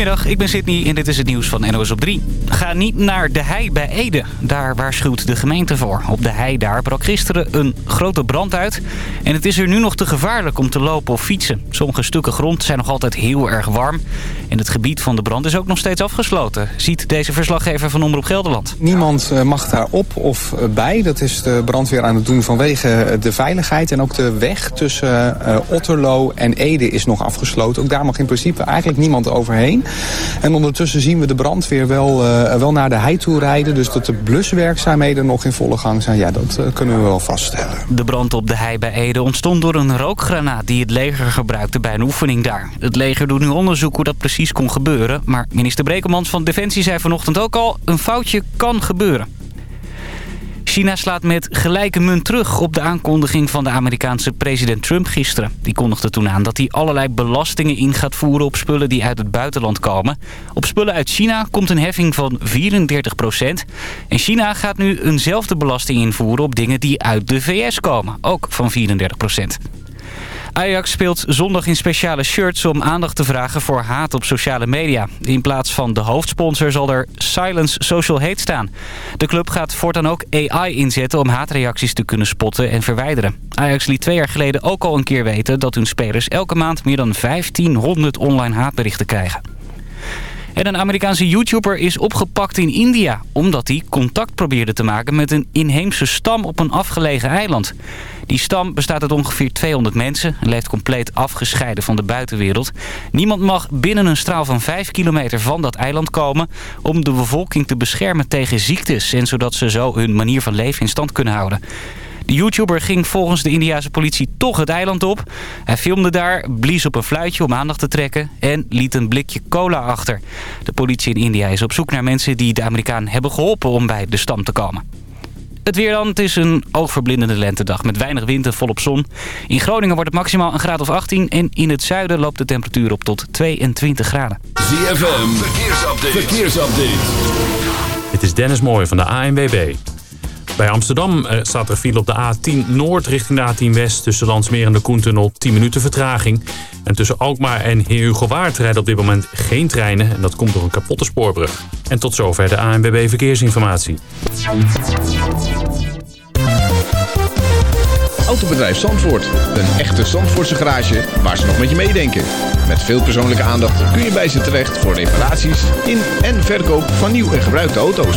Goedemiddag, ik ben Sydney en dit is het nieuws van NOS op 3. Ga niet naar de hei bij Ede. Daar waarschuwt de gemeente voor. Op de hei daar brak gisteren een grote brand uit. En het is er nu nog te gevaarlijk om te lopen of fietsen. Sommige stukken grond zijn nog altijd heel erg warm. En het gebied van de brand is ook nog steeds afgesloten. Ziet deze verslaggever van Omroep Gelderland. Niemand eh, mag daar op of eh, bij. Dat is de brandweer aan het doen vanwege eh, de veiligheid. En ook de weg tussen Otterlo en Ede is nog afgesloten. Ook daar mag in principe eigenlijk niemand overheen. En ondertussen zien we de brandweer wel, uh, wel naar de hei toe rijden. Dus dat de bluswerkzaamheden nog in volle gang zijn, ja, dat uh, kunnen we wel vaststellen. De brand op de hei bij Ede ontstond door een rookgranaat die het leger gebruikte bij een oefening daar. Het leger doet nu onderzoek hoe dat precies kon gebeuren. Maar minister Brekelmans van Defensie zei vanochtend ook al, een foutje kan gebeuren. China slaat met gelijke munt terug op de aankondiging van de Amerikaanse president Trump gisteren. Die kondigde toen aan dat hij allerlei belastingen in gaat voeren op spullen die uit het buitenland komen. Op spullen uit China komt een heffing van 34 procent. En China gaat nu eenzelfde belasting invoeren op dingen die uit de VS komen. Ook van 34 procent. Ajax speelt zondag in speciale shirts om aandacht te vragen voor haat op sociale media. In plaats van de hoofdsponsor zal er Silence Social Hate staan. De club gaat voortaan ook AI inzetten om haatreacties te kunnen spotten en verwijderen. Ajax liet twee jaar geleden ook al een keer weten dat hun spelers elke maand meer dan 1500 online haatberichten krijgen. En een Amerikaanse YouTuber is opgepakt in India... omdat hij contact probeerde te maken met een inheemse stam op een afgelegen eiland. Die stam bestaat uit ongeveer 200 mensen... en leeft compleet afgescheiden van de buitenwereld. Niemand mag binnen een straal van 5 kilometer van dat eiland komen... om de bevolking te beschermen tegen ziektes... en zodat ze zo hun manier van leven in stand kunnen houden. De YouTuber ging volgens de Indiase politie toch het eiland op. Hij filmde daar, blies op een fluitje om aandacht te trekken... en liet een blikje cola achter. De politie in India is op zoek naar mensen die de Amerikaan hebben geholpen... om bij de stam te komen. Het weer dan. Het is een oogverblindende lentedag met weinig wind en volop zon. In Groningen wordt het maximaal een graad of 18 en in het zuiden loopt de temperatuur op tot 22 graden. ZFM, verkeersupdate. verkeersupdate. Het is Dennis Mooij van de ANWB. Bij Amsterdam eh, staat er file op de A10 Noord richting de A10 West... tussen Landsmeer en de Koentunnel 10 minuten vertraging. En tussen Alkmaar en Heerhugowaard rijden op dit moment geen treinen... en dat komt door een kapotte spoorbrug. En tot zover de ANWB Verkeersinformatie. Autobedrijf Zandvoort. Een echte Zandvoortse garage waar ze nog met je meedenken. Met veel persoonlijke aandacht kun je bij ze terecht... voor reparaties in en verkoop van nieuw en gebruikte auto's.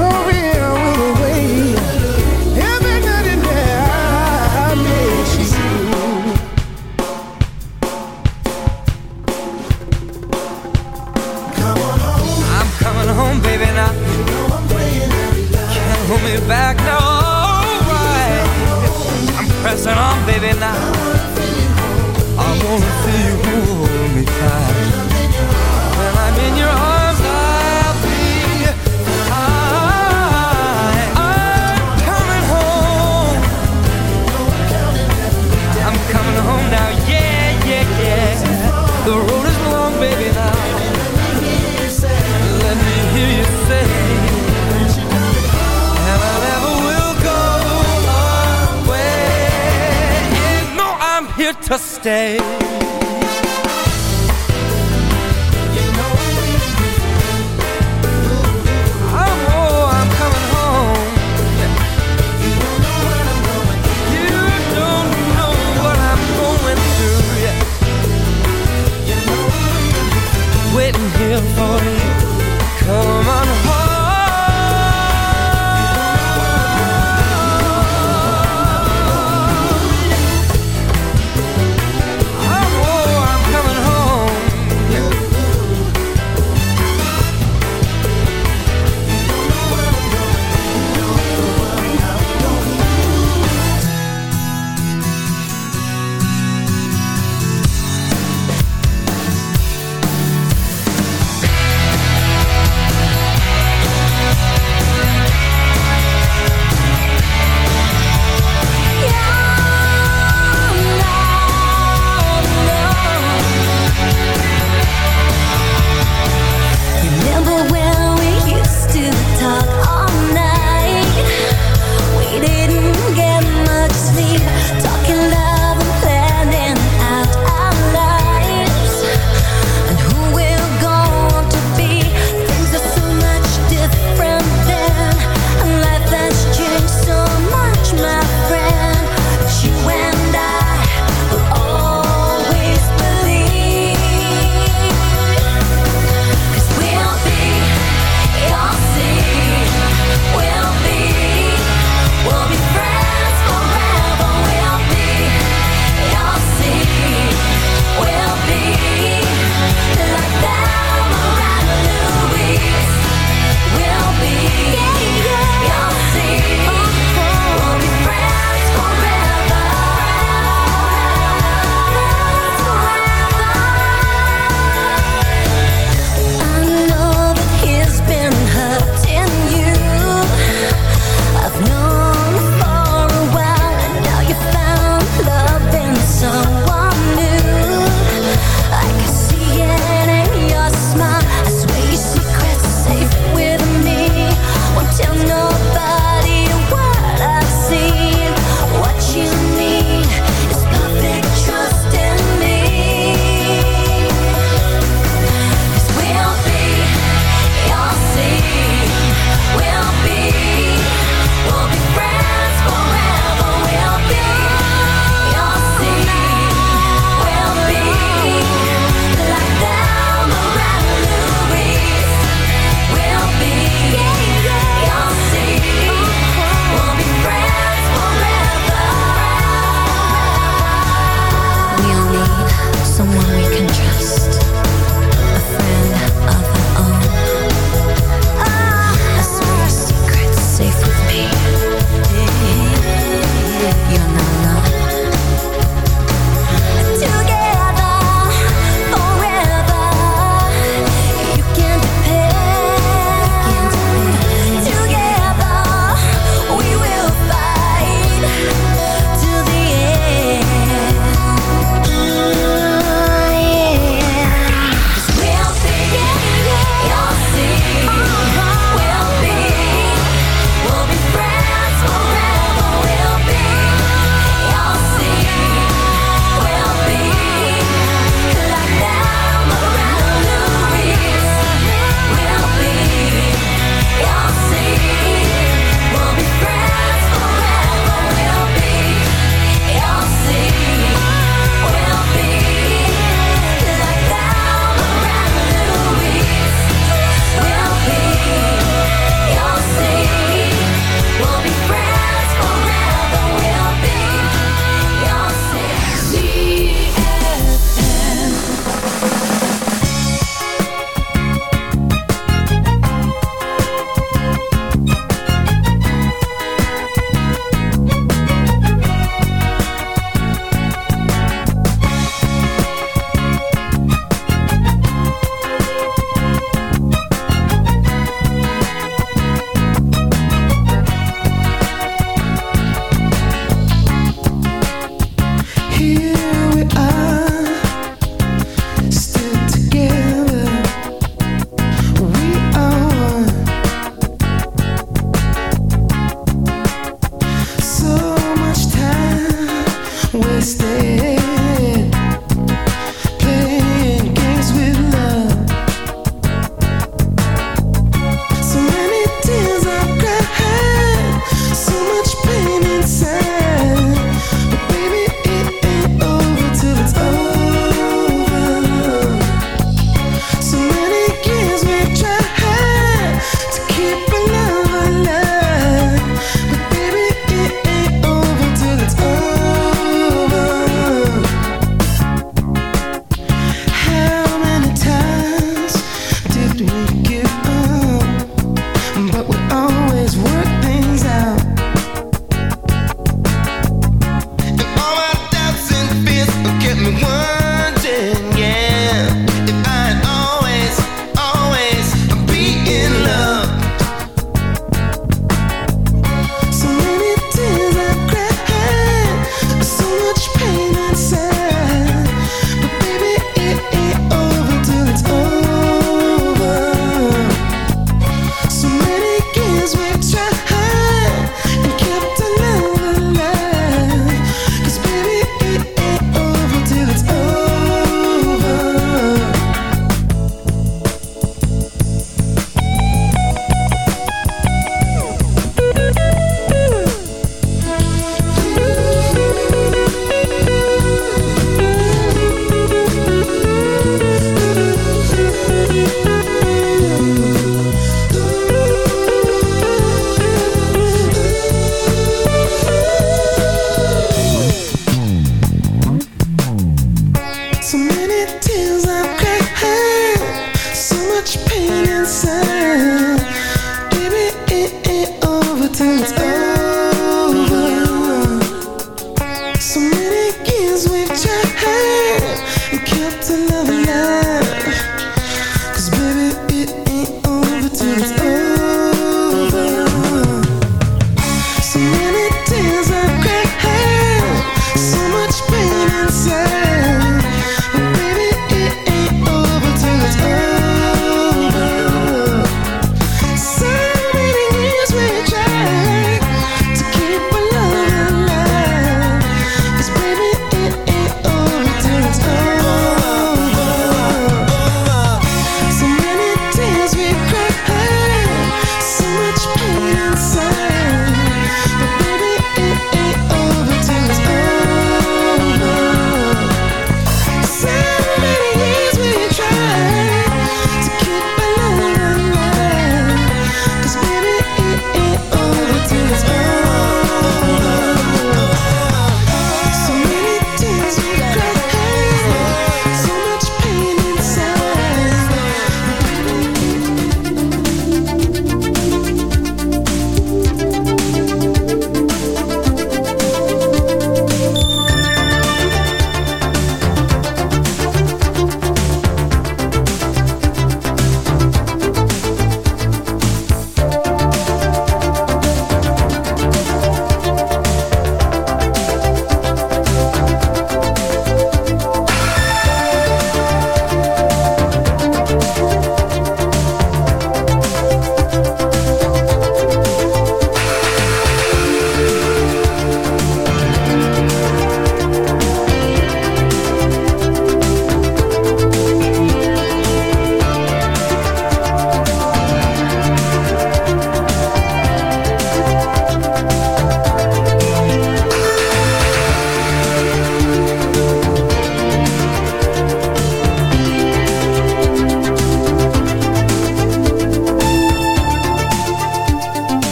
for real.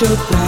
should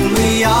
when we are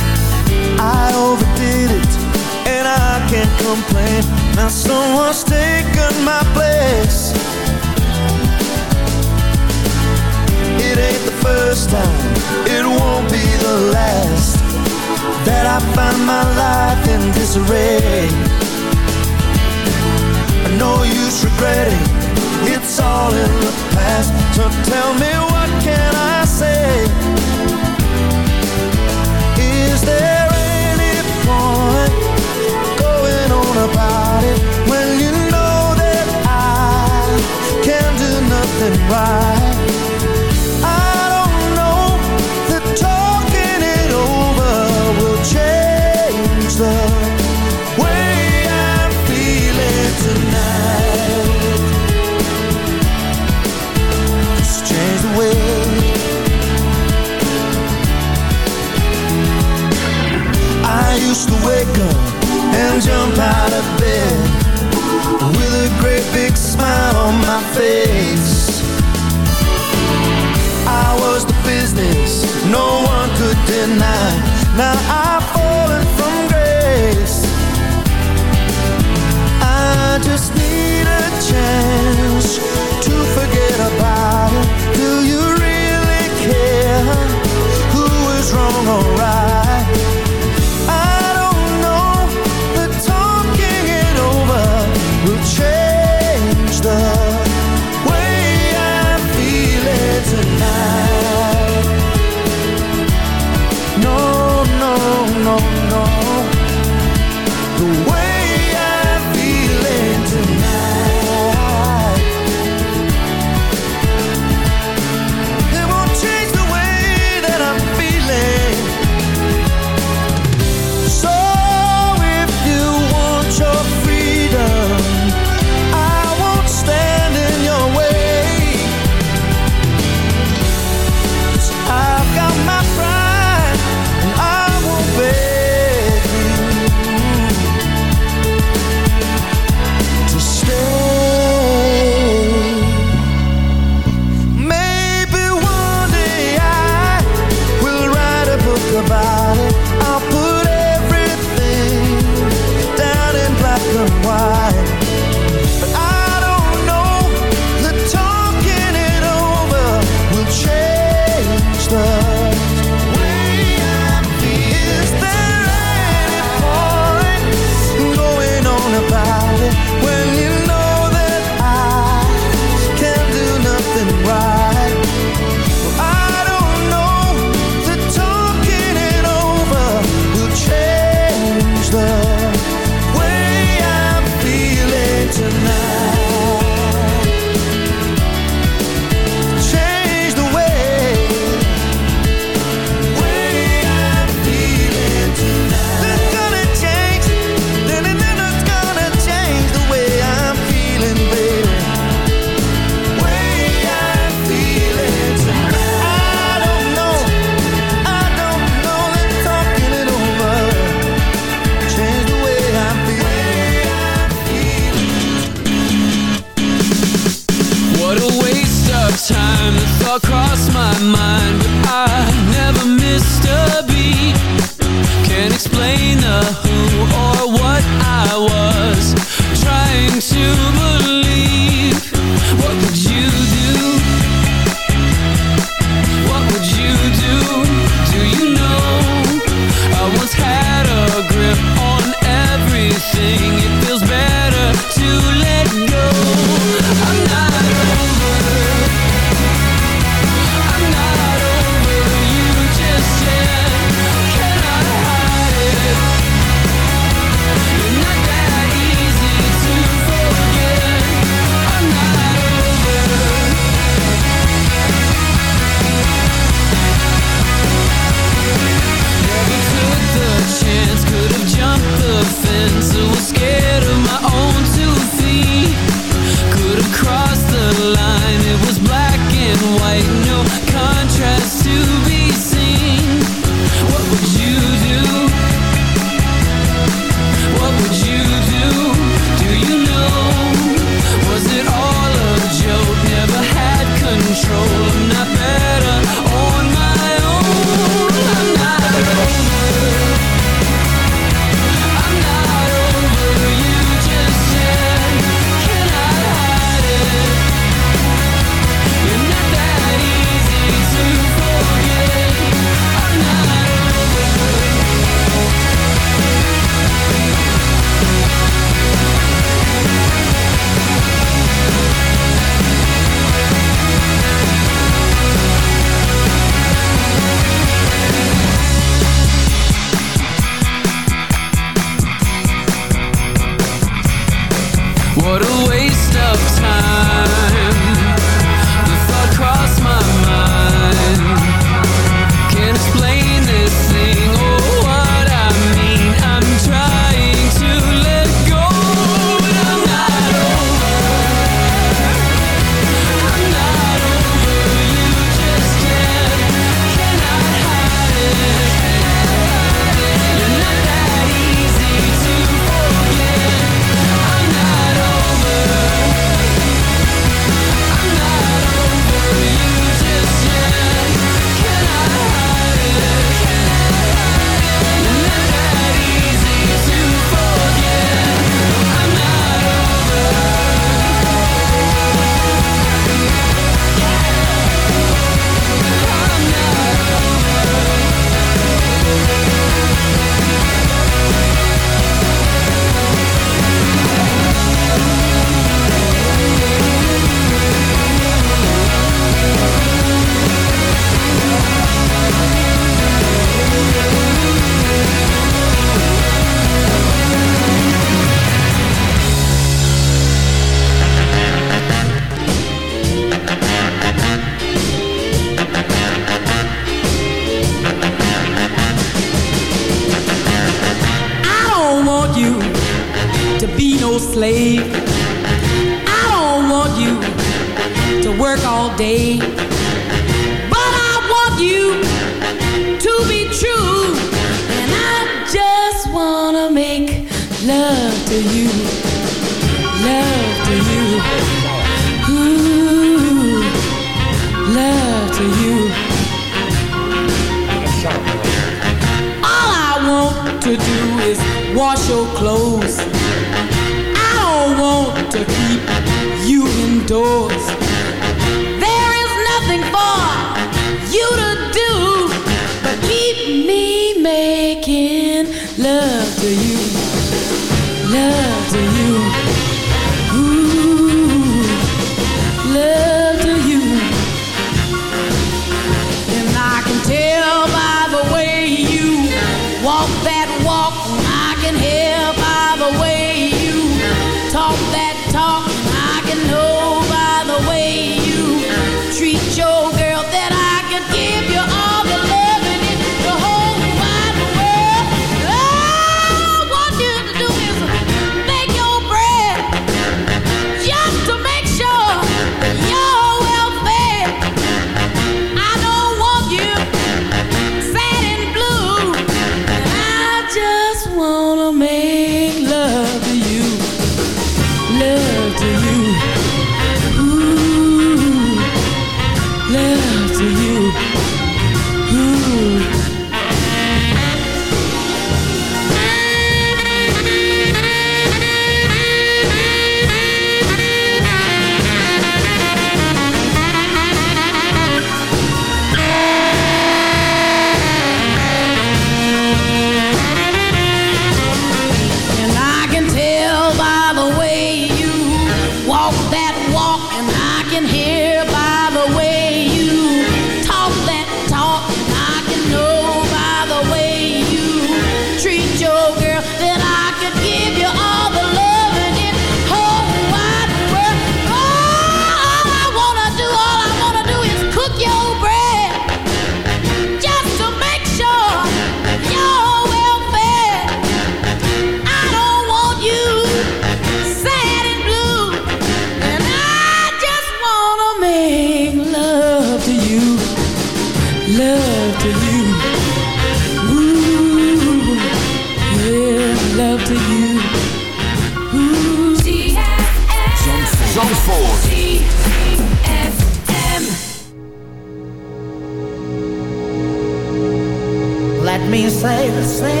Let me say the since,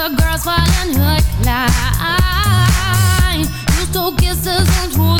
a girl's falling hook line. You stole kisses and truth.